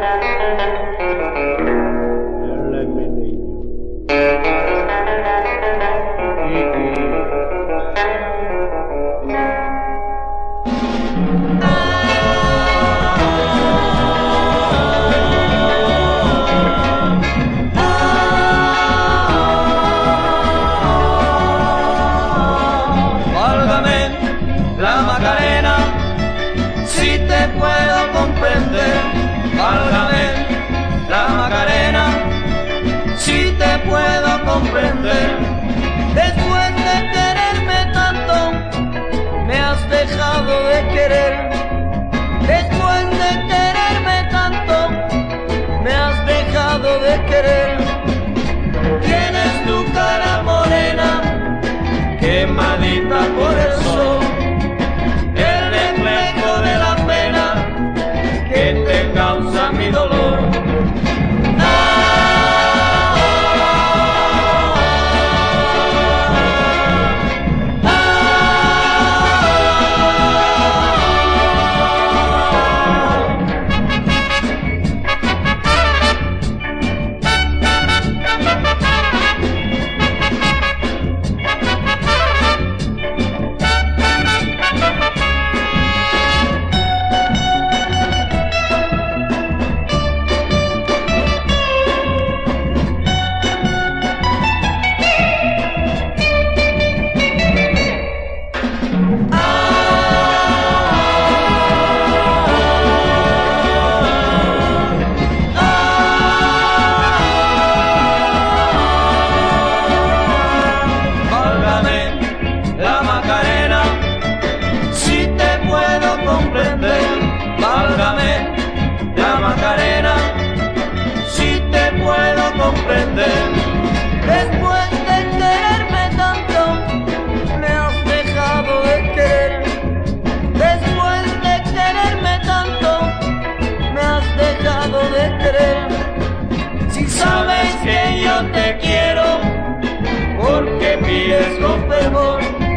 Thank you. De querer. Después de quererme tanto, me has dejado de querer. Tienes tu cara Si te puedo comprender. Después de quererme tanto, me has dejado de querer. Después de quererme tanto, me has dejado de querer. Si sabes que yo te quiero, porque pides con fervor